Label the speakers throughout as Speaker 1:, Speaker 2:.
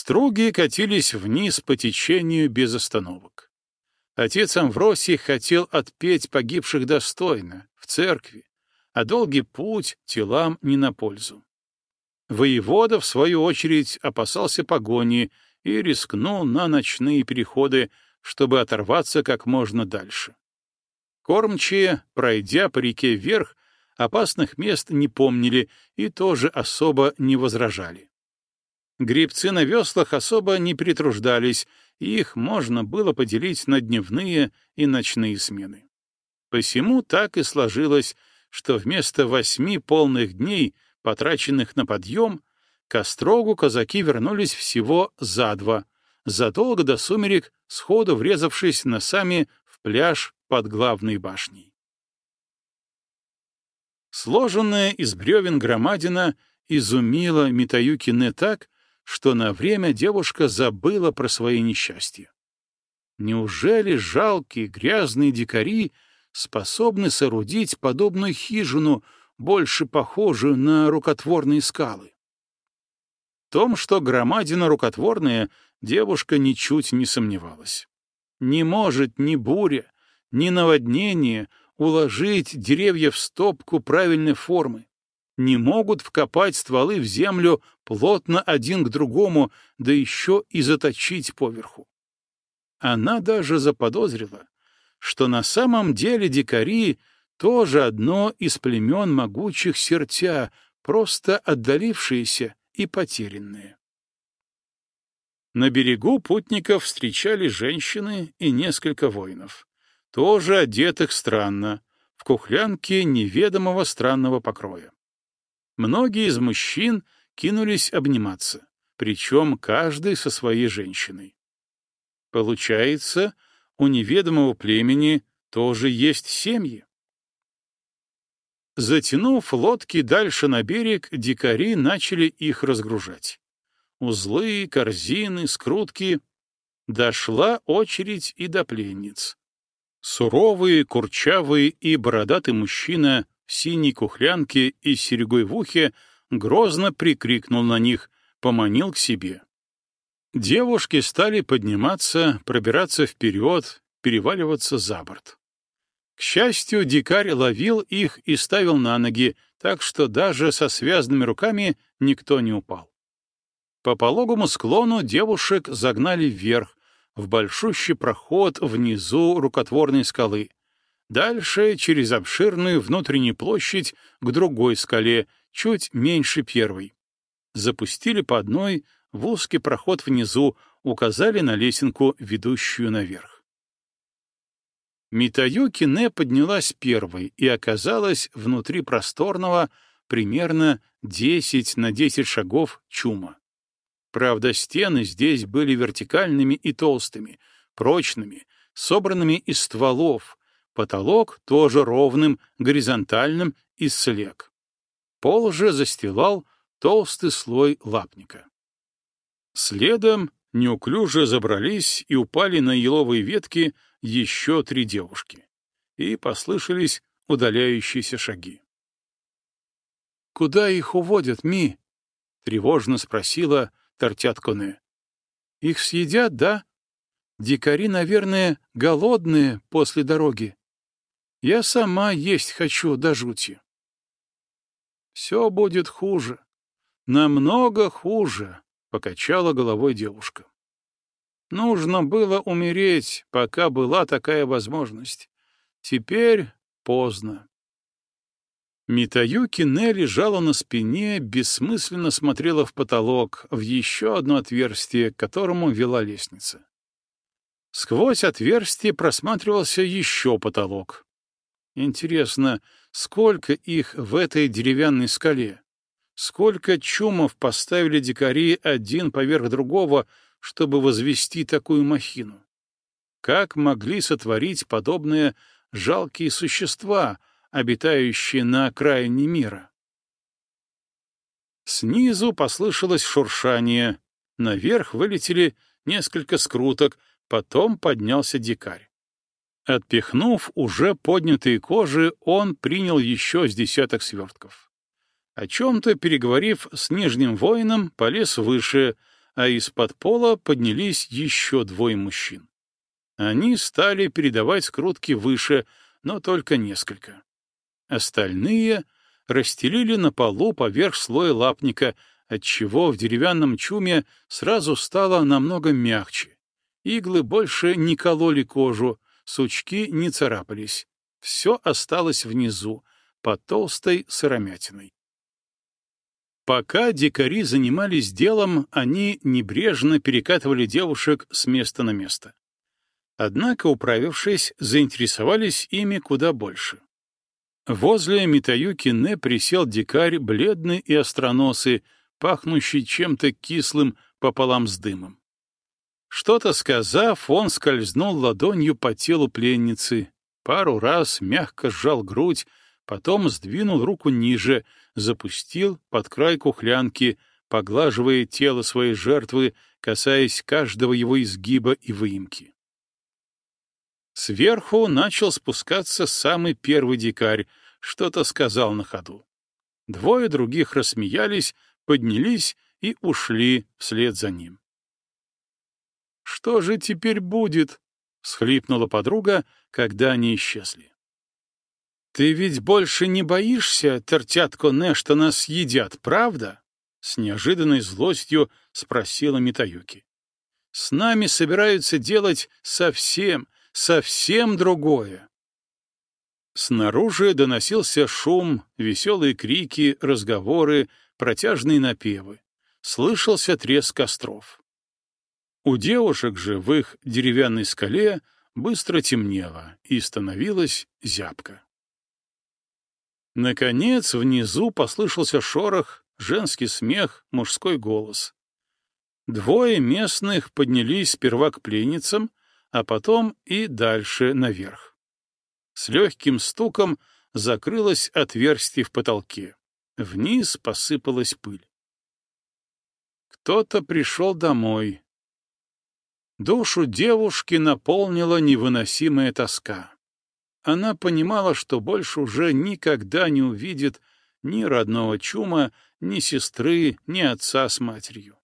Speaker 1: Струги катились вниз по течению без остановок. Отец Амвросий хотел отпеть погибших достойно, в церкви, а долгий путь телам не на пользу. Воевода, в свою очередь, опасался погони и рискнул на ночные переходы, чтобы оторваться как можно дальше. Кормчие, пройдя по реке вверх, опасных мест не помнили и тоже особо не возражали. Гребцы на веслах особо не притруждались, их можно было поделить на дневные и ночные смены. Посему так и сложилось, что вместо восьми полных дней — потраченных на подъем, к Острогу казаки вернулись всего за два, задолго до сумерек, сходу врезавшись носами в пляж под главной башней. Сложенная из бревен громадина изумила Митаюкине так, что на время девушка забыла про свои несчастья. Неужели жалкие грязные дикари способны соорудить подобную хижину, больше похожую на рукотворные скалы. В том, что громадина рукотворная, девушка ничуть не сомневалась. Не может ни буря, ни наводнение уложить деревья в стопку правильной формы. Не могут вкопать стволы в землю плотно один к другому, да еще и заточить поверху. Она даже заподозрила, что на самом деле дикари тоже одно из племен могучих сертя, просто отдалившиеся и потерянные. На берегу путников встречали женщины и несколько воинов, тоже одетых странно, в кухлянке неведомого странного покроя. Многие из мужчин кинулись обниматься, причем каждый со своей женщиной. Получается, у неведомого племени тоже есть семьи. Затянув лодки дальше на берег, дикари начали их разгружать. Узлы, корзины, скрутки. Дошла очередь и до пленниц. Суровый, курчавый и бородатый мужчина в синей кухлянке и серегой в ухе грозно прикрикнул на них, поманил к себе. Девушки стали подниматься, пробираться вперед, переваливаться за борт. К счастью, дикарь ловил их и ставил на ноги, так что даже со связанными руками никто не упал. По пологому склону девушек загнали вверх, в большущий проход внизу рукотворной скалы. Дальше через обширную внутреннюю площадь к другой скале, чуть меньше первой. Запустили по одной в узкий проход внизу, указали на лесенку, ведущую наверх. Митаюки Не поднялась первой и оказалась внутри просторного, примерно 10 на 10 шагов чума. Правда, стены здесь были вертикальными и толстыми, прочными, собранными из стволов, потолок тоже ровным, горизонтальным, из слег. Пол же застилал толстый слой лапника. Следом неуклюже забрались и упали на еловые ветки еще три девушки, и послышались удаляющиеся шаги. «Куда их уводят, Ми?» — тревожно спросила Тортятконе. «Их съедят, да? Дикари, наверное, голодные после дороги. Я сама есть хочу до жути». «Все будет хуже. Намного хуже», — покачала головой девушка. Нужно было умереть, пока была такая возможность. Теперь поздно. Митаюки Не лежала на спине, бессмысленно смотрела в потолок, в еще одно отверстие, к которому вела лестница. Сквозь отверстие просматривался еще потолок. Интересно, сколько их в этой деревянной скале? Сколько чумов поставили дикари один поверх другого, чтобы возвести такую махину? Как могли сотворить подобные жалкие существа, обитающие на окраине мира? Снизу послышалось шуршание, наверх вылетели несколько скруток, потом поднялся дикарь. Отпихнув уже поднятые кожи, он принял еще с десяток свертков. О чем-то переговорив с нижним воином, полез выше — а из-под пола поднялись еще двое мужчин. Они стали передавать скрутки выше, но только несколько. Остальные расстелили на полу поверх слоя лапника, отчего в деревянном чуме сразу стало намного мягче. Иглы больше не кололи кожу, сучки не царапались. Все осталось внизу, под толстой сыромятиной. Пока дикари занимались делом, они небрежно перекатывали девушек с места на место. Однако, управившись, заинтересовались ими куда больше. Возле Митаюки Не присел дикарь, бледный и остроносый, пахнущий чем-то кислым пополам с дымом. Что-то сказав, он скользнул ладонью по телу пленницы, пару раз мягко сжал грудь, потом сдвинул руку ниже, запустил под край кухлянки, поглаживая тело своей жертвы, касаясь каждого его изгиба и выемки. Сверху начал спускаться самый первый дикарь, что-то сказал на ходу. Двое других рассмеялись, поднялись и ушли вслед за ним. «Что же теперь будет?» — схлипнула подруга, когда они исчезли. «Ты ведь больше не боишься, что нас съедят, правда?» — с неожиданной злостью спросила Митаюки. «С нами собираются делать совсем, совсем другое. Снаружи доносился шум, веселые крики, разговоры, протяжные напевы. Слышался треск костров. У девушек же в их деревянной скале быстро темнело и становилась зябко. Наконец, внизу послышался шорох, женский смех, мужской голос. Двое местных поднялись сперва к пленницам, а потом и дальше наверх. С легким стуком закрылось отверстие в потолке. Вниз посыпалась пыль. Кто-то пришел домой. Душу девушки наполнила невыносимая тоска. Она понимала, что больше уже никогда не увидит ни родного чума, ни сестры, ни отца с матерью.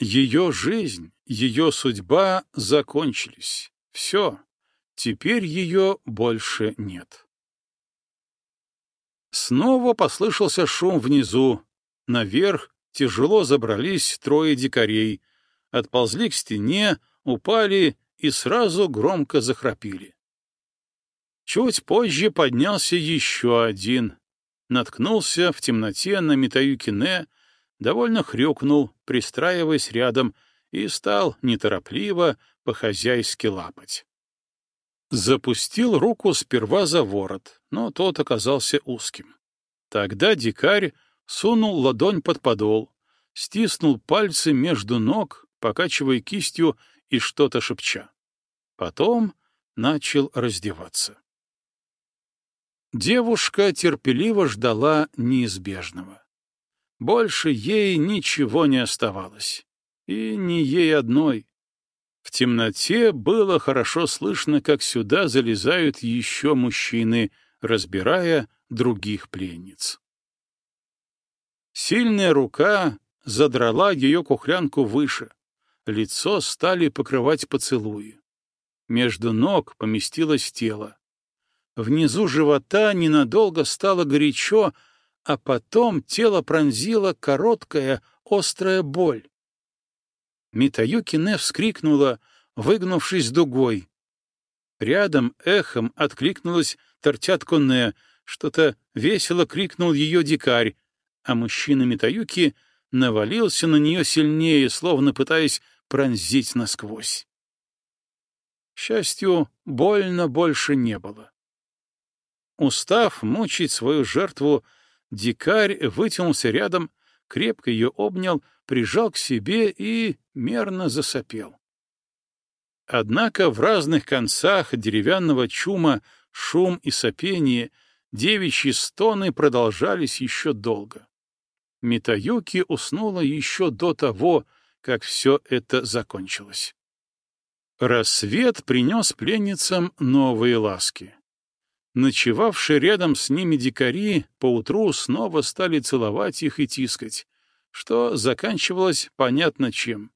Speaker 1: Ее жизнь, ее судьба закончились. Все. Теперь ее больше нет. Снова послышался шум внизу. Наверх тяжело забрались трое дикарей, отползли к стене, упали и сразу громко захрапели. Чуть позже поднялся еще один, наткнулся в темноте на Митаюкине, довольно хрюкнул, пристраиваясь рядом, и стал неторопливо по-хозяйски лапать. Запустил руку сперва за ворот, но тот оказался узким. Тогда дикарь сунул ладонь под подол, стиснул пальцы между ног, покачивая кистью и что-то шепча. Потом начал раздеваться. Девушка терпеливо ждала неизбежного. Больше ей ничего не оставалось. И не ей одной. В темноте было хорошо слышно, как сюда залезают еще мужчины, разбирая других пленниц. Сильная рука задрала ее кухлянку выше. Лицо стали покрывать поцелуи. Между ног поместилось тело. Внизу живота ненадолго стало горячо, а потом тело пронзила короткая, острая боль. Митаюки Не вскрикнула, выгнувшись дугой. Рядом эхом откликнулась Тортятко Не, что-то весело крикнул ее дикарь, а мужчина Митаюки навалился на нее сильнее, словно пытаясь пронзить насквозь. К счастью, больно больше не было. Устав мучить свою жертву, Дикарь вытянулся рядом, крепко ее обнял, прижал к себе и мерно засопел. Однако в разных концах деревянного чума шум и сопение, девичьи стоны продолжались еще долго. Митаюки уснула еще до того, как все это закончилось. Рассвет принес пленницам новые ласки. Ночевавшие рядом с ними дикари поутру снова стали целовать их и тискать, что заканчивалось понятно чем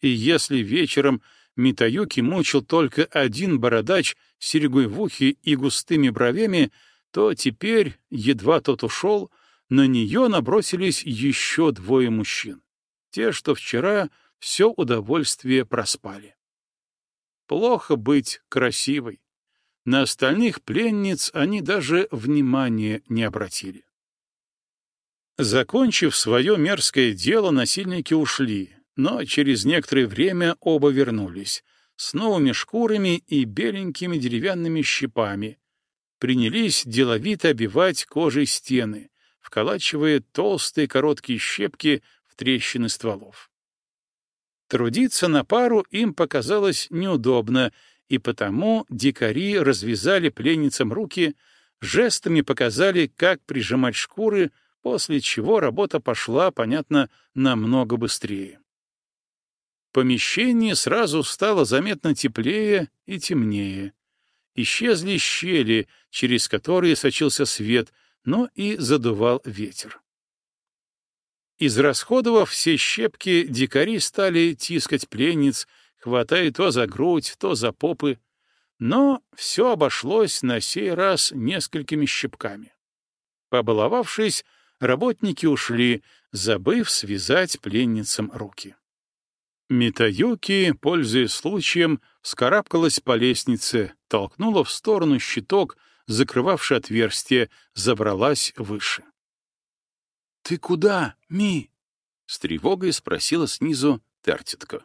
Speaker 1: И если вечером Митаюки мучил только один бородач с серегой в ухе и густыми бровями, то теперь, едва тот ушел, на нее набросились еще двое мужчин. Те, что вчера все удовольствие проспали. Плохо быть красивой. На остальных пленниц они даже внимания не обратили. Закончив свое мерзкое дело, насильники ушли, но через некоторое время оба вернулись, с новыми шкурами и беленькими деревянными щипами. Принялись деловито обивать кожей стены, вколачивая толстые короткие щепки трещины стволов. Трудиться на пару им показалось неудобно, и потому дикари развязали пленницам руки, жестами показали, как прижимать шкуры, после чего работа пошла, понятно, намного быстрее. Помещение сразу стало заметно теплее и темнее. Исчезли щели, через которые сочился свет, но и задувал ветер. Израсходовав все щепки, дикари стали тискать пленниц, хватая то за грудь, то за попы, но все обошлось на сей раз несколькими щепками. Побаловавшись, работники ушли, забыв связать пленницам руки. Митаюки, пользуясь случаем, скарабкалась по лестнице, толкнула в сторону щиток, закрывавший отверстие, забралась выше. «Ты куда, Ми?» — с тревогой спросила снизу Тертитка.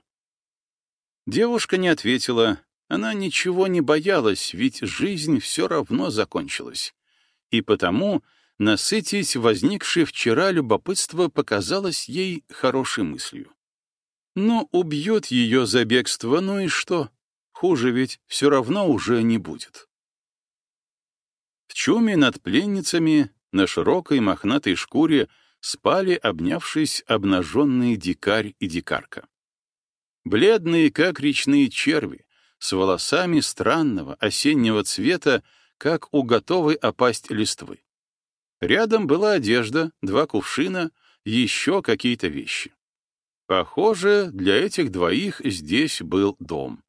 Speaker 1: Девушка не ответила. Она ничего не боялась, ведь жизнь все равно закончилась. И потому насытить возникшее вчера любопытство показалось ей хорошей мыслью. Но убьет ее за бегство, ну и что? Хуже ведь все равно уже не будет. В чуме над пленницами на широкой мохнатой шкуре спали, обнявшись, обнаженные дикарь и дикарка. Бледные, как речные черви, с волосами странного осеннего цвета, как у готовой опасть листвы. Рядом была одежда, два кувшина, еще какие-то вещи. Похоже, для этих двоих здесь был дом.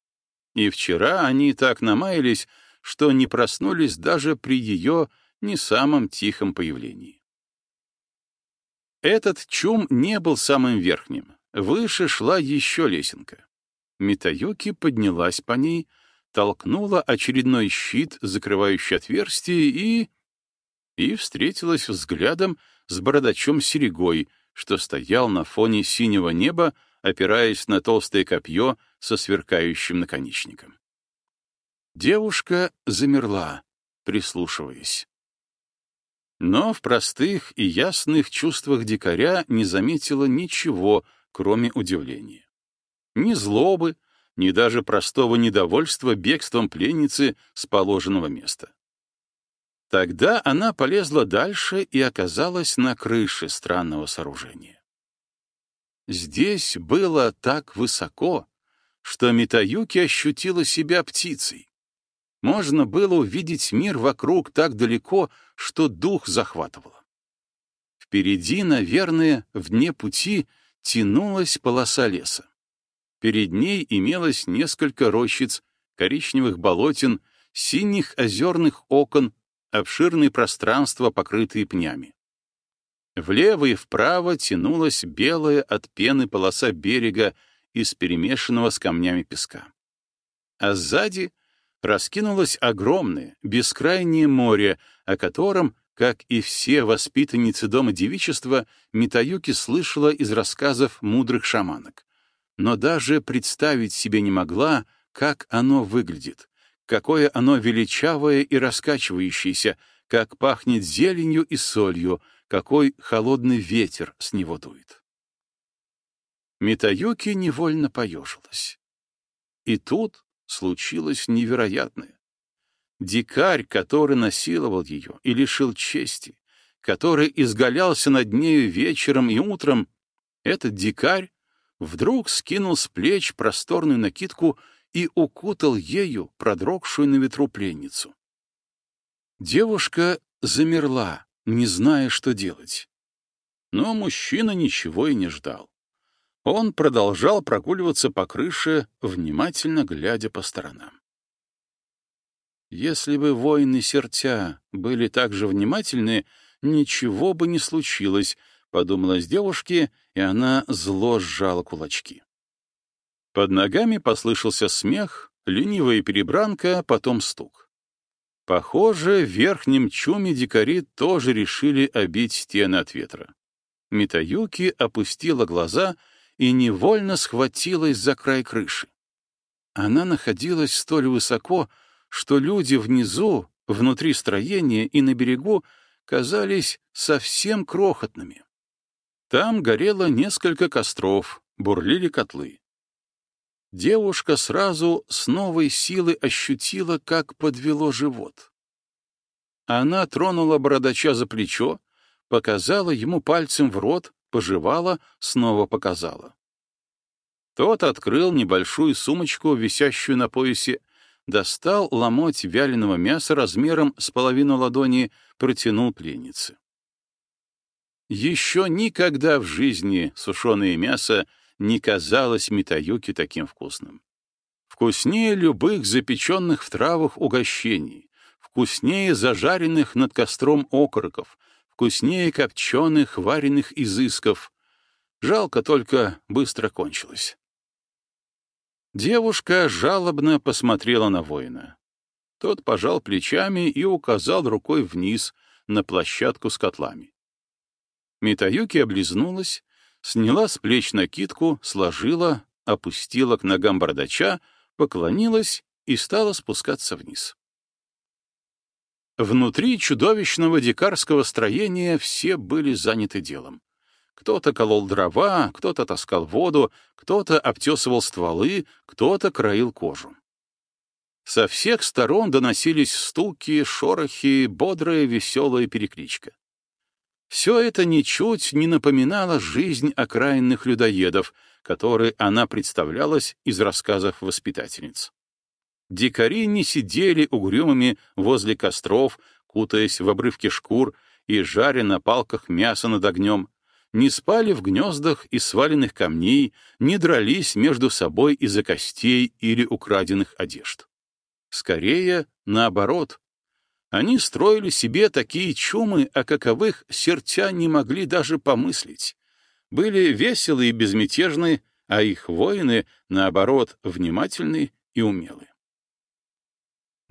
Speaker 1: И вчера они так намаялись, что не проснулись даже при ее не самом тихом появлении. Этот чум не был самым верхним. Выше шла еще лесенка. Митаюки поднялась по ней, толкнула очередной щит, закрывающий отверстие, и... и встретилась взглядом с бородачом Серегой, что стоял на фоне синего неба, опираясь на толстое копье со сверкающим наконечником. Девушка замерла, прислушиваясь но в простых и ясных чувствах дикаря не заметила ничего, кроме удивления. Ни злобы, ни даже простого недовольства бегством пленницы с положенного места. Тогда она полезла дальше и оказалась на крыше странного сооружения. Здесь было так высоко, что Митаюки ощутила себя птицей. Можно было увидеть мир вокруг так далеко, что дух захватывало. Впереди, наверное, вне пути тянулась полоса леса. Перед ней имелось несколько рощиц, коричневых болотин, синих озерных окон, обширные пространства, покрытые пнями. Влево и вправо тянулась белая от пены полоса берега из перемешанного с камнями песка. А сзади раскинулось огромное, бескрайнее море, о котором, как и все воспитанницы дома девичества, Митаюки слышала из рассказов мудрых шаманок. Но даже представить себе не могла, как оно выглядит, какое оно величавое и раскачивающееся, как пахнет зеленью и солью, какой холодный ветер с него дует. Митаюки невольно поежилась. И тут случилось невероятное. Дикарь, который насиловал ее и лишил чести, который изгалялся над нею вечером и утром, этот дикарь вдруг скинул с плеч просторную накидку и укутал ею продрогшую на ветру пленницу. Девушка замерла, не зная, что делать. Но мужчина ничего и не ждал. Он продолжал прогуливаться по крыше, внимательно глядя по сторонам. Если бы воины сердца были так же внимательны, ничего бы не случилось, — подумалась девушке, и она зло сжала кулачки. Под ногами послышался смех, ленивая перебранка, потом стук. Похоже, в верхнем чуме дикари тоже решили обить стены от ветра. Митаюки опустила глаза и невольно схватилась за край крыши. Она находилась столь высоко, что люди внизу, внутри строения и на берегу казались совсем крохотными. Там горело несколько костров, бурлили котлы. Девушка сразу с новой силой ощутила, как подвело живот. Она тронула бородача за плечо, показала ему пальцем в рот, пожевала, снова показала. Тот открыл небольшую сумочку, висящую на поясе, достал ломоть вяленого мяса размером с половину ладони, протянул пленнице. Еще никогда в жизни сушеное мясо не казалось Митаюки таким вкусным. Вкуснее любых запеченных в травах угощений, вкуснее зажаренных над костром окороков, вкуснее копченых вареных изысков. Жалко только быстро кончилось. Девушка жалобно посмотрела на воина. Тот пожал плечами и указал рукой вниз на площадку с котлами. Митаюки облизнулась, сняла с плеч накидку, сложила, опустила к ногам бардача, поклонилась и стала спускаться вниз. Внутри чудовищного дикарского строения все были заняты делом. Кто-то колол дрова, кто-то таскал воду, кто-то обтесывал стволы, кто-то краил кожу. Со всех сторон доносились стуки, шорохи, бодрая веселая перекличка. Все это ничуть не напоминало жизнь окраинных людоедов, которой она представлялась из рассказов воспитательниц. Дикари не сидели угрюмыми возле костров, кутаясь в обрывки шкур и жаря на палках мясо над огнем, не спали в гнездах из сваленных камней, не дрались между собой из-за костей или украденных одежд. Скорее, наоборот. Они строили себе такие чумы, о каковых сердца не могли даже помыслить. Были веселы и безмятежны, а их воины, наоборот, внимательны и умелы.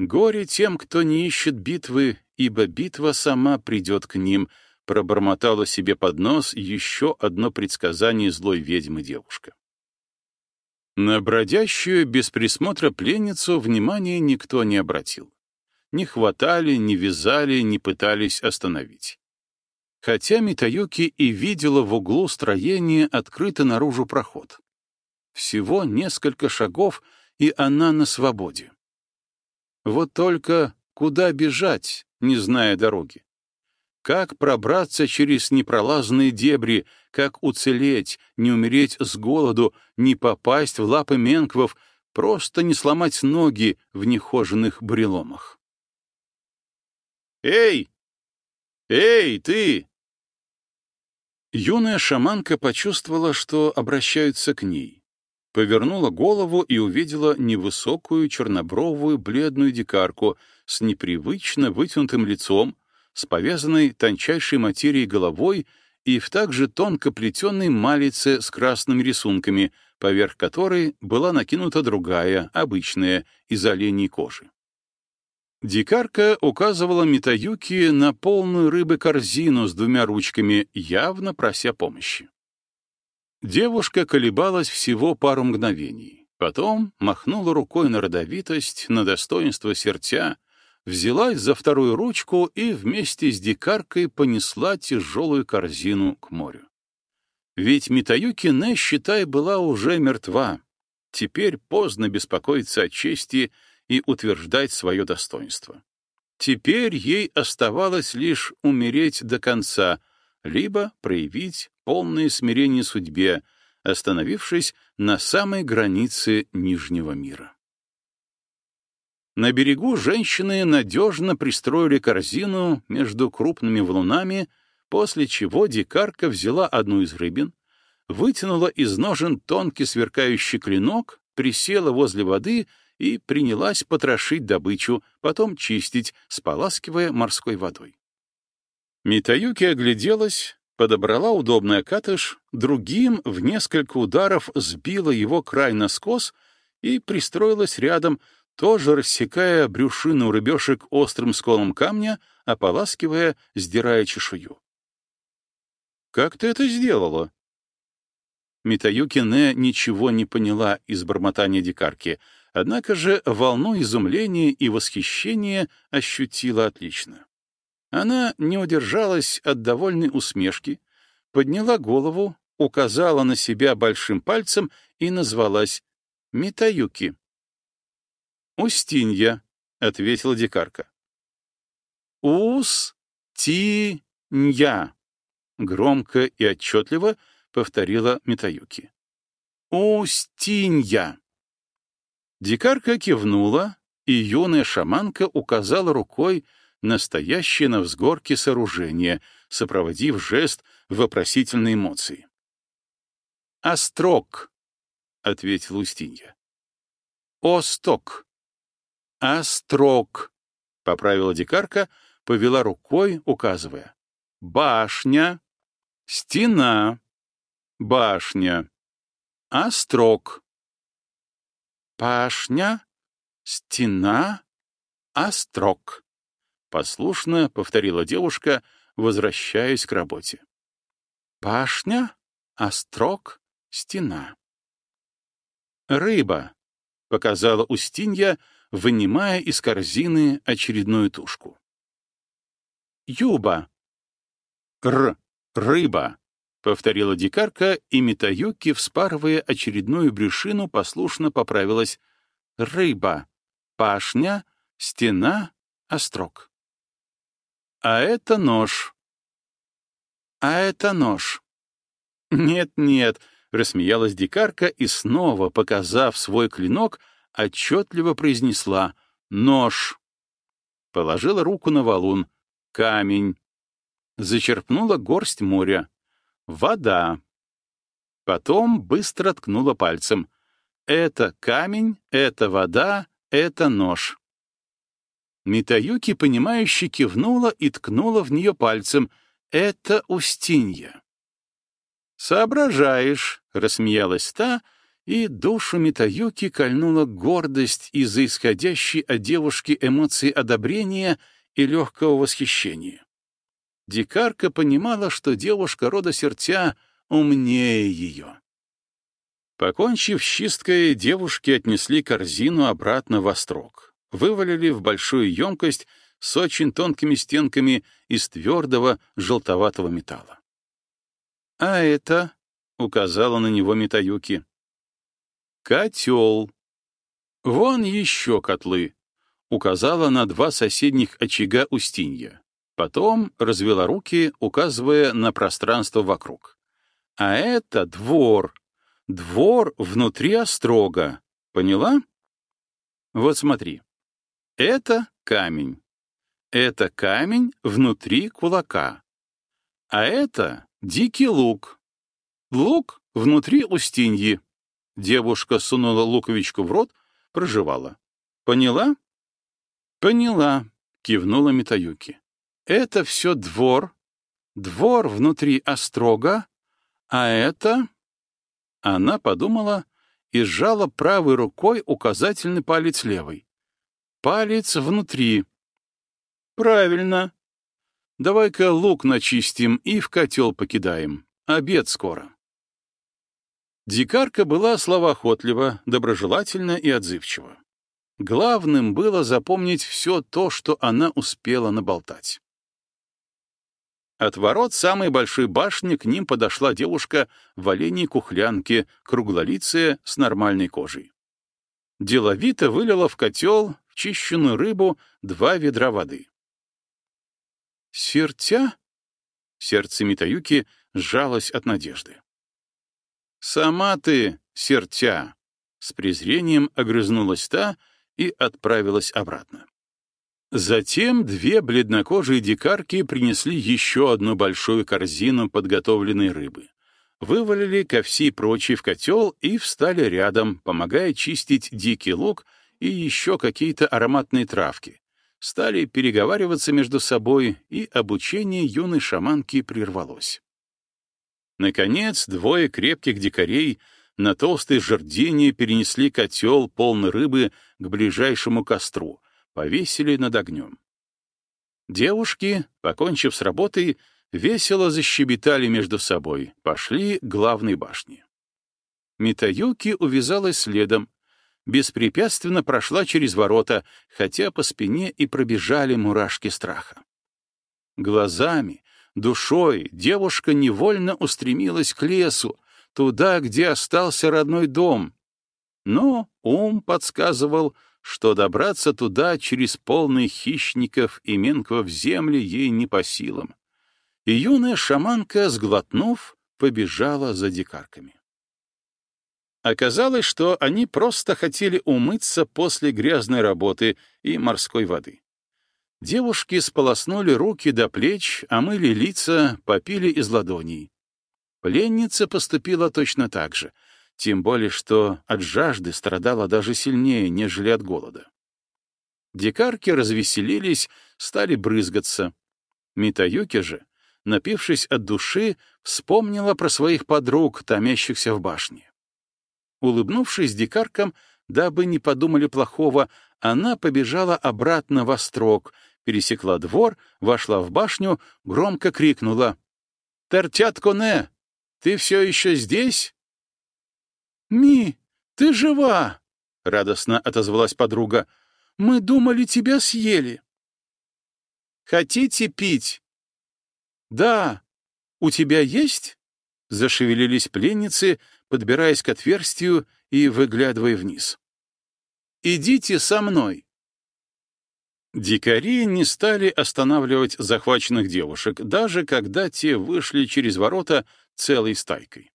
Speaker 1: Горе тем, кто не ищет битвы, ибо битва сама придет к ним — пробормотала себе под нос еще одно предсказание злой ведьмы девушка. На бродящую без присмотра пленницу внимания никто не обратил. Не хватали, не вязали, не пытались остановить. Хотя Митаюки и видела в углу строения открытый наружу проход. Всего несколько шагов, и она на свободе. Вот только куда бежать, не зная дороги? Как пробраться через непролазные дебри, как уцелеть, не умереть с голоду, не попасть в лапы менквов, просто не сломать ноги в нехоженных бреломах. «Эй! Эй, ты!» Юная шаманка почувствовала, что обращаются к ней. Повернула голову и увидела невысокую чернобровую бледную дикарку с непривычно вытянутым лицом, с повязанной тончайшей материей головой и в также тонко плетенной малице с красными рисунками, поверх которой была накинута другая, обычная, из оленей кожи. Дикарка указывала Митаюки на полную рыбы корзину с двумя ручками, явно прося помощи. Девушка колебалась всего пару мгновений, потом махнула рукой на родовитость, на достоинство сердца, взялась за вторую ручку и вместе с дикаркой понесла тяжелую корзину к морю. Ведь Митаюки Не, считай, была уже мертва. Теперь поздно беспокоиться о чести и утверждать свое достоинство. Теперь ей оставалось лишь умереть до конца, либо проявить полное смирение судьбе, остановившись на самой границе Нижнего мира. На берегу женщины надежно пристроили корзину между крупными валунами, после чего дикарка взяла одну из рыбин, вытянула из ножен тонкий сверкающий клинок, присела возле воды и принялась потрошить добычу, потом чистить, споласкивая морской водой. Митаюки огляделась, подобрала удобный окатыш, другим в несколько ударов сбила его край на скос и пристроилась рядом, тоже рассекая брюшину рыбешек острым сколом камня, ополаскивая, сдирая чешую. «Как ты это сделала?» Митаюки Не ничего не поняла из бормотания дикарки, однако же волну изумления и восхищения ощутила отлично. Она не удержалась от довольной усмешки, подняла голову, указала на себя большим пальцем и назвалась Митаюки. «Устинья», — ответила дикарка. «Ус-ти-нья», — громко и отчетливо повторила Митаюки. «Устинья». Дикарка кивнула, и юная шаманка указала рукой настоящее на взгорке сооружение, сопроводив жест вопросительной эмоции. «Острог», — ответила Устинья. «Осток», «Острог», — поправила дикарка, повела рукой, указывая. «Башня, стена, башня, острог». «Башня, стена, острог», — послушно повторила девушка, возвращаясь к работе. «Башня, острог, стена». «Рыба», — показала Устинья, — вынимая из корзины очередную тушку. «Юба!» «Р! Рыба!» — повторила дикарка, и Митаюки, вспарывая очередную брюшину, послушно поправилась. «Рыба! Пашня! Стена! Острог!» «А это нож!» «А это нож!» «Нет-нет!» — рассмеялась дикарка и снова, показав свой клинок, отчетливо произнесла «Нож». Положила руку на валун. «Камень». Зачерпнула горсть моря. «Вода». Потом быстро ткнула пальцем. «Это камень, это вода, это нож». Митаюки, понимающе кивнула и ткнула в нее пальцем. «Это Устинья». «Соображаешь», — рассмеялась та, — и душу Митаюки кольнула гордость из-за исходящей от девушки эмоции одобрения и легкого восхищения. Дикарка понимала, что девушка рода сердца умнее ее. Покончив с чисткой, девушки отнесли корзину обратно в острог, вывалили в большую емкость с очень тонкими стенками из твердого желтоватого металла. «А это?» — указала на него Митаюки. Котел. Вон еще котлы. Указала на два соседних очага Устинья. Потом развела руки, указывая на пространство вокруг. А это двор. Двор внутри острога. Поняла? Вот смотри. Это камень. Это камень внутри кулака. А это дикий лук. Лук внутри Устиньи. Девушка сунула луковичку в рот, проживала. «Поняла?» «Поняла», — кивнула Митаюки. «Это все двор. Двор внутри острога. А это...» Она подумала и сжала правой рукой указательный палец левой. «Палец внутри». «Правильно. Давай-ка лук начистим и в котел покидаем. Обед скоро». Дикарка была словоохотлива, доброжелательна и отзывчива. Главным было запомнить все то, что она успела наболтать. От ворот самой большой башни к ним подошла девушка в оленей кухлянке, круглолицая, с нормальной кожей. Деловито вылила в котел чищенную рыбу два ведра воды. «Сертя?» Сердце Митаюки сжалось от надежды. «Сама ты, сертя!» С презрением огрызнулась та и отправилась обратно. Затем две бледнокожие дикарки принесли еще одну большую корзину подготовленной рыбы. вывалили ковси и прочие в котел и встали рядом, помогая чистить дикий лук и еще какие-то ароматные травки. Стали переговариваться между собой, и обучение юной шаманки прервалось. Наконец, двое крепких дикарей на толстой жердине перенесли котел, полный рыбы, к ближайшему костру, повесили над огнем. Девушки, покончив с работой, весело защебетали между собой, пошли к главной башне. Митаюки увязалась следом, беспрепятственно прошла через ворота, хотя по спине и пробежали мурашки страха. Глазами, душой девушка невольно устремилась к лесу, туда, где остался родной дом. Но ум подсказывал, что добраться туда через полный хищников и менков земли ей не по силам. И юная шаманка, сглотнув, побежала за дикарками. Оказалось, что они просто хотели умыться после грязной работы и морской воды. Девушки сполоснули руки до плеч, омыли лица, попили из ладоней. Пленница поступила точно так же, тем более что от жажды страдала даже сильнее, нежели от голода. Дикарки развеселились, стали брызгаться. Митаюки же, напившись от души, вспомнила про своих подруг, томящихся в башне. Улыбнувшись дикаркам, дабы не подумали плохого, она побежала обратно во строк, пересекла двор, вошла в башню, громко крикнула. «Тертят коне! Ты все еще здесь?» «Ми, ты жива!» — радостно отозвалась подруга. «Мы думали, тебя съели». «Хотите пить?» «Да. У тебя есть?» — зашевелились пленницы, подбираясь к отверстию и выглядывая вниз. «Идите со мной!» Дикари не стали останавливать захваченных девушек, даже когда те вышли через ворота целой стайкой.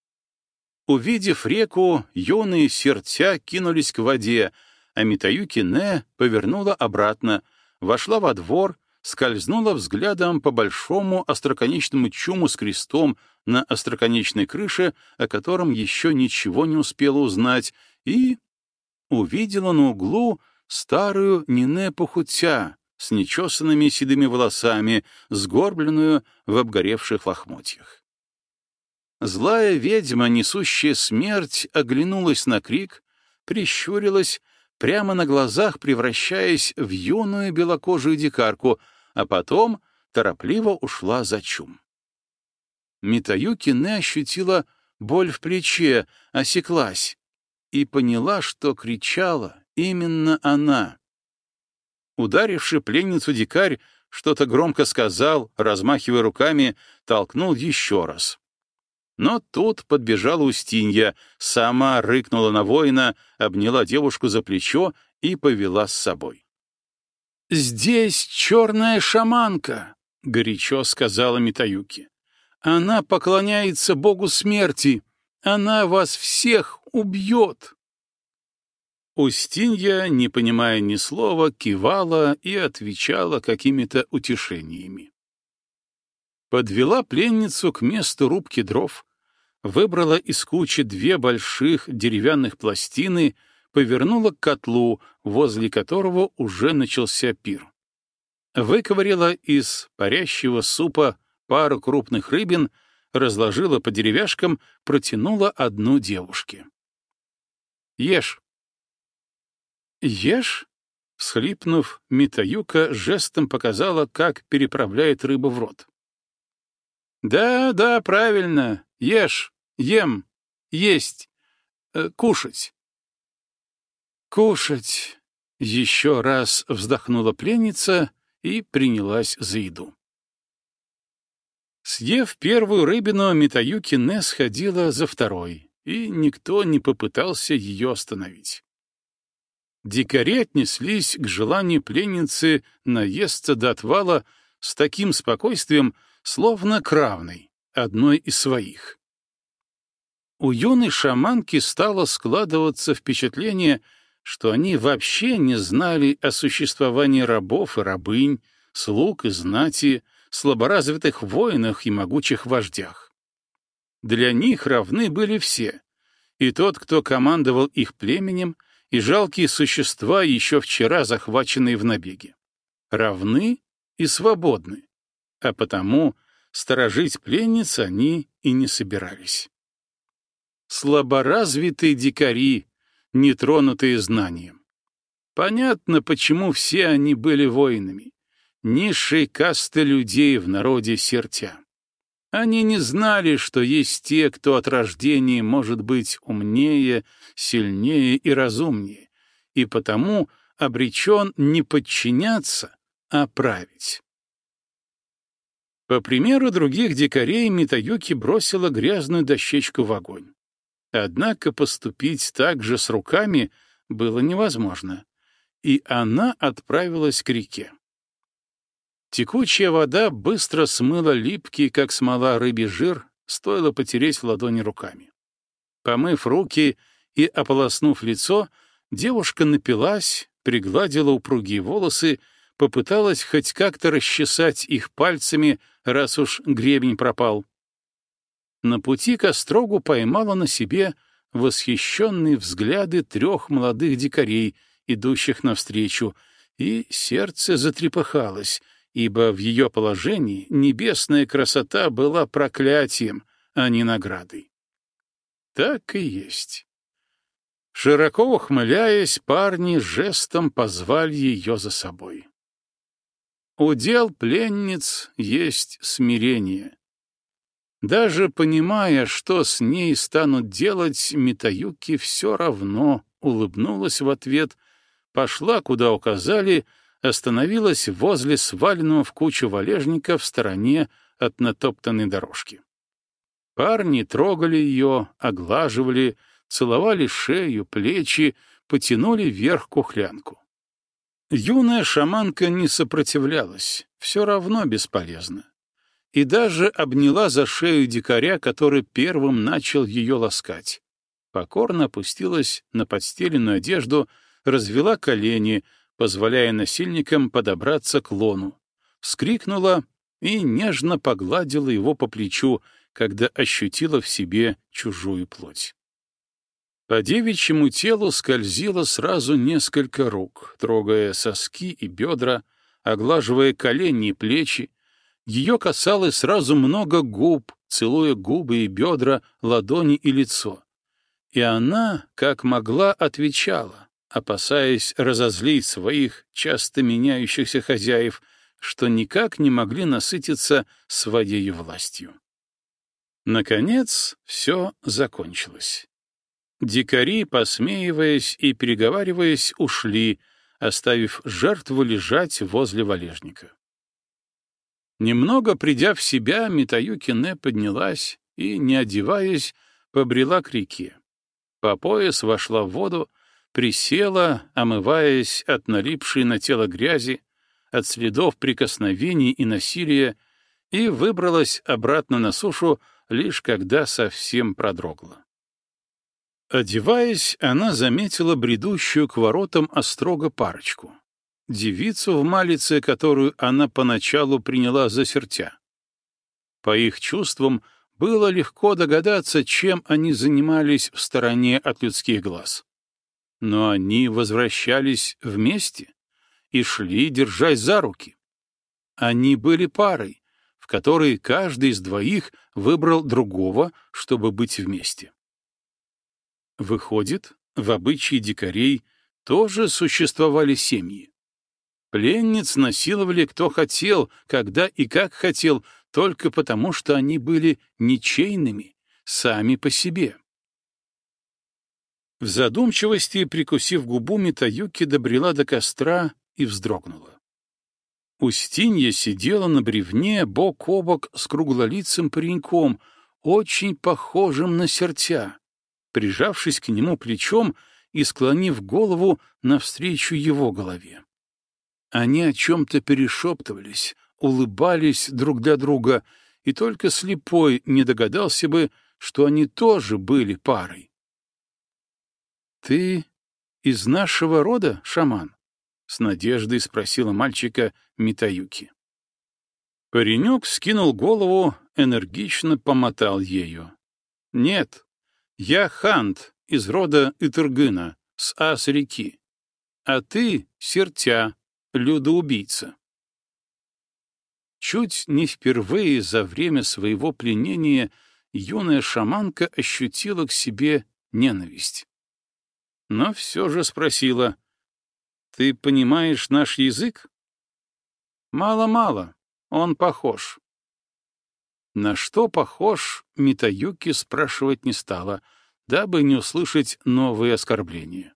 Speaker 1: Увидев реку, юные сердца кинулись к воде, а Митаюки Не повернула обратно, вошла во двор, скользнула взглядом по большому остроконечному чуму с крестом на остроконечной крыше, о котором еще ничего не успела узнать, и увидела на углу старую Нине с нечесанными седыми волосами, сгорбленную в обгоревших лохмотьях. Злая ведьма, несущая смерть, оглянулась на крик, прищурилась, прямо на глазах превращаясь в юную белокожую дикарку, а потом торопливо ушла за чум. Митаюки не ощутила боль в плече, осеклась и поняла, что кричала именно она. Ударивший пленницу дикарь что-то громко сказал, размахивая руками, толкнул еще раз. Но тут подбежала Устинья, сама рыкнула на воина, обняла девушку за плечо и повела с собой. «Здесь черная шаманка», — горячо сказала Митаюки. Она поклоняется богу смерти. Она вас всех убьет. Устинья, не понимая ни слова, кивала и отвечала какими-то утешениями. Подвела пленницу к месту рубки дров, выбрала из кучи две больших деревянных пластины, повернула к котлу, возле которого уже начался пир. Выковырила из парящего супа пару крупных рыбин, разложила по деревяшкам, протянула одну девушке. «Ешь». «Ешь?» — всхлипнув, Митаюка жестом показала, как переправляет рыбу в рот. «Да, да, правильно. Ешь, ем, есть, э, кушать». «Кушать!» — еще раз вздохнула пленница и принялась за еду. Съев первую рыбину, Митаюки не сходила за второй, и никто не попытался ее остановить. Дикари отнеслись к желанию пленницы наесться до отвала с таким спокойствием, словно к равной, одной из своих. У юной шаманки стало складываться впечатление, что они вообще не знали о существовании рабов и рабынь, слуг и знати, слаборазвитых воинах и могучих вождях. Для них равны были все. И тот, кто командовал их племенем, и жалкие существа, еще вчера захваченные в набеге. Равны и свободны, а потому сторожить пленниц они и не собирались. Слаборазвитые дикари, нетронутые знанием. Понятно, почему все они были воинами. Низшей касты людей в народе сертя. Они не знали, что есть те, кто от рождения может быть умнее, сильнее и разумнее, и потому обречен не подчиняться, а править. По примеру других дикарей Митаюки бросила грязную дощечку в огонь. Однако поступить так же с руками было невозможно, и она отправилась к реке. Текучая вода быстро смыла липкий, как смола, рыбий жир, стоило потереть в ладони руками. Помыв руки и ополоснув лицо, девушка напилась, пригладила упругие волосы, попыталась хоть как-то расчесать их пальцами, раз уж гребень пропал. На пути к острогу поймала на себе восхищенные взгляды трех молодых дикарей, идущих навстречу, и сердце затрепыхалось — ибо в ее положении небесная красота была проклятием, а не наградой. Так и есть. Широко ухмыляясь, парни жестом позвали ее за собой. Удел пленниц есть смирение. Даже понимая, что с ней станут делать, Митаюки все равно улыбнулась в ответ, пошла, куда указали, остановилась возле сваленного в кучу валежника в стороне от натоптанной дорожки. Парни трогали ее, оглаживали, целовали шею, плечи, потянули вверх кухлянку. Юная шаманка не сопротивлялась, все равно бесполезно. И даже обняла за шею дикаря, который первым начал ее ласкать. Покорно опустилась на подстеленную одежду, развела колени, позволяя насильникам подобраться к лону, вскрикнула и нежно погладила его по плечу, когда ощутила в себе чужую плоть. По девичьему телу скользило сразу несколько рук, трогая соски и бедра, оглаживая колени и плечи. Ее касалось сразу много губ, целуя губы и бедра, ладони и лицо. И она, как могла, отвечала, опасаясь разозлить своих часто меняющихся хозяев, что никак не могли насытиться своей властью. Наконец, все закончилось. Дикари, посмеиваясь и переговариваясь, ушли, оставив жертву лежать возле валежника. Немного придя в себя, Митаюкине поднялась и, не одеваясь, побрела к реке. По пояс вошла в воду, присела, омываясь от налипшей на тело грязи, от следов прикосновений и насилия, и выбралась обратно на сушу, лишь когда совсем продрогла. Одеваясь, она заметила бредущую к воротам острого парочку. Девицу в малице, которую она поначалу приняла за сертя. По их чувствам, было легко догадаться, чем они занимались в стороне от людских глаз но они возвращались вместе и шли, держась за руки. Они были парой, в которой каждый из двоих выбрал другого, чтобы быть вместе. Выходит, в обычае дикарей тоже существовали семьи. Пленниц насиловали кто хотел, когда и как хотел, только потому, что они были ничейными, сами по себе. В задумчивости, прикусив губу, Митаюки добрела до костра и вздрогнула. Устинья сидела на бревне бок о бок с круглолицым пареньком, очень похожим на сертя, прижавшись к нему плечом и склонив голову навстречу его голове. Они о чем-то перешептывались, улыбались друг для друга, и только слепой не догадался бы, что они тоже были парой. «Ты из нашего рода, шаман?» — с надеждой спросила мальчика Митаюки. Паренек скинул голову, энергично помотал ею. Нет, я Хант из рода Итыргына, с Ас-реки. А ты — Сертя, людоубийца. Чуть не впервые за время своего пленения юная шаманка ощутила к себе ненависть. Но все же спросила, «Ты понимаешь наш язык?» «Мало-мало, он похож». На что похож, Митаюки спрашивать не стала, дабы не услышать новые оскорбления.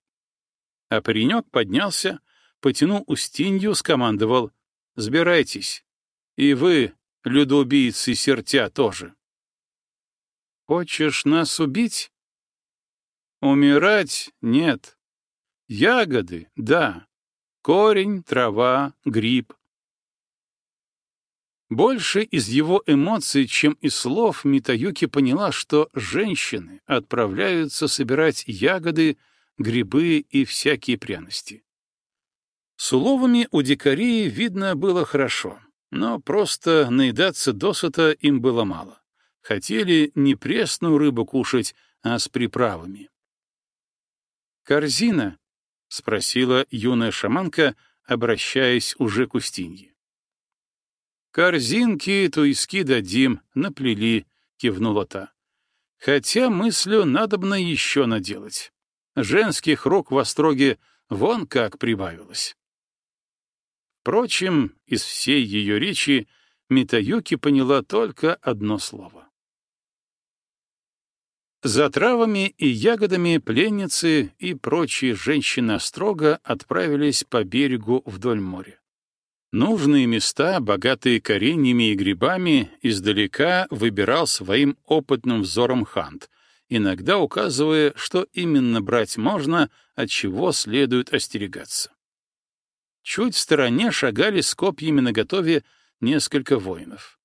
Speaker 1: А паренек поднялся, потянул Устинью, скомандовал «Сбирайтесь, и вы, людоубийцы сертя, тоже». «Хочешь нас убить?» «Умирать — нет. Ягоды — да. Корень, трава, гриб. Больше из его эмоций, чем из слов, Митаюки поняла, что женщины отправляются собирать ягоды, грибы и всякие пряности. С уловами у дикарей видно было хорошо, но просто наедаться досыта им было мало. Хотели не пресную рыбу кушать, а с приправами. «Корзина?» — спросила юная шаманка, обращаясь уже к Устинье. «Корзинки, туиски дадим, наплели», — кивнула та. «Хотя мыслю надобно еще наделать. Женских рук в остроге вон как прибавилось». Впрочем, из всей ее речи Митаюки поняла только одно слово. За травами и ягодами пленницы и прочие женщины Острога отправились по берегу вдоль моря. Нужные места, богатые кореньями и грибами, издалека выбирал своим опытным взором Хант, иногда указывая, что именно брать можно, от чего следует остерегаться. Чуть в стороне шагали с копьями наготове несколько воинов.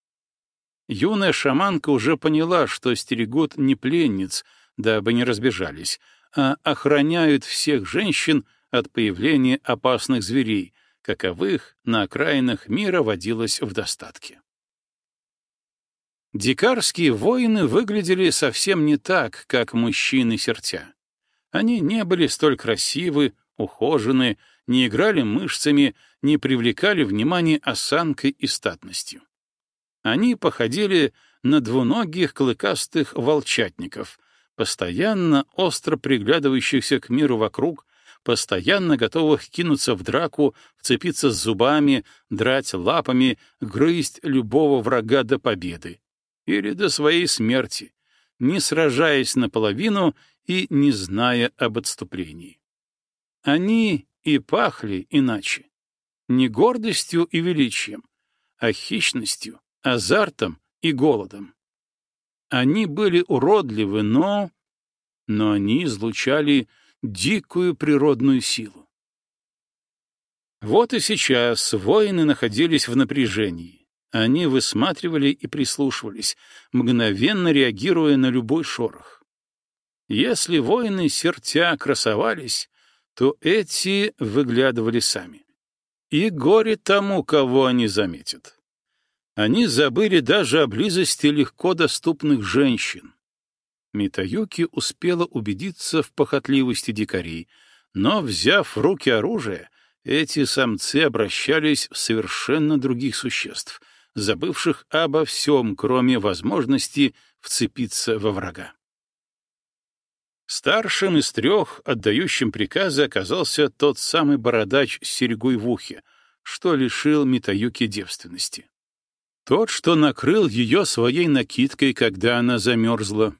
Speaker 1: Юная шаманка уже поняла, что стерегут не пленниц, дабы не разбежались, а охраняют всех женщин от появления опасных зверей — каковых на окраинах мира водилось в достатке. Дикарские воины выглядели совсем не так, как мужчины сердца. Они не были столь красивы, ухожены, не играли мышцами, не привлекали внимания осанкой и статностью. Они походили на двуногих клыкастых волчатников, постоянно остро приглядывающихся к миру вокруг постоянно готовых кинуться в драку, вцепиться зубами, драть лапами, грызть любого врага до победы или до своей смерти, не сражаясь наполовину и не зная об отступлении. Они и пахли иначе, не гордостью и величием, а хищностью, азартом и голодом. Они были уродливы, но... Но они излучали дикую природную силу. Вот и сейчас воины находились в напряжении. Они высматривали и прислушивались, мгновенно реагируя на любой шорох. Если воины сертя красовались, то эти выглядывали сами. И горе тому, кого они заметят. Они забыли даже о близости легко доступных женщин, Митаюки успела убедиться в похотливости дикарей, но, взяв в руки оружие, эти самцы обращались в совершенно других существ, забывших обо всем, кроме возможности вцепиться во врага. Старшим из трех, отдающим приказы, оказался тот самый бородач с серьгой в ухе, что лишил Митаюки девственности. Тот, что накрыл ее своей накидкой, когда она замерзла,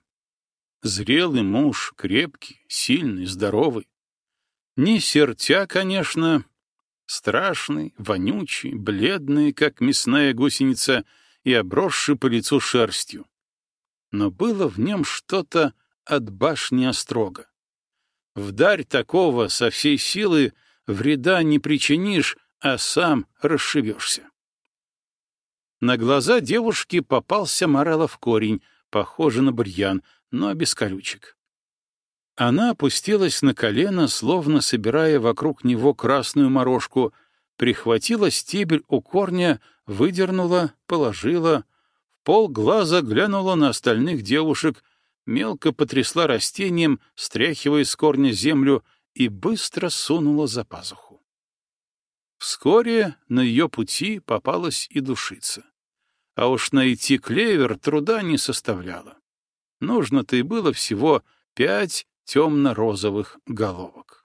Speaker 1: Зрелый муж, крепкий, сильный, здоровый. Не сертя, конечно, страшный, вонючий, бледный, как мясная гусеница, и обросший по лицу шерстью. Но было в нем что-то от башни острога. Вдарь такого со всей силы вреда не причинишь, а сам расшибешься. На глаза девушки попался морелов корень, похожий на бурьян, но без колючек. Она опустилась на колено, словно собирая вокруг него красную морожку, прихватила стебель у корня, выдернула, положила, в пол глаза глянула на остальных девушек, мелко потрясла растением, стряхивая с корня землю, и быстро сунула за пазуху. Вскоре на ее пути попалась и душица. А уж найти клевер труда не составляло. Нужно-то и было всего пять темно-розовых головок.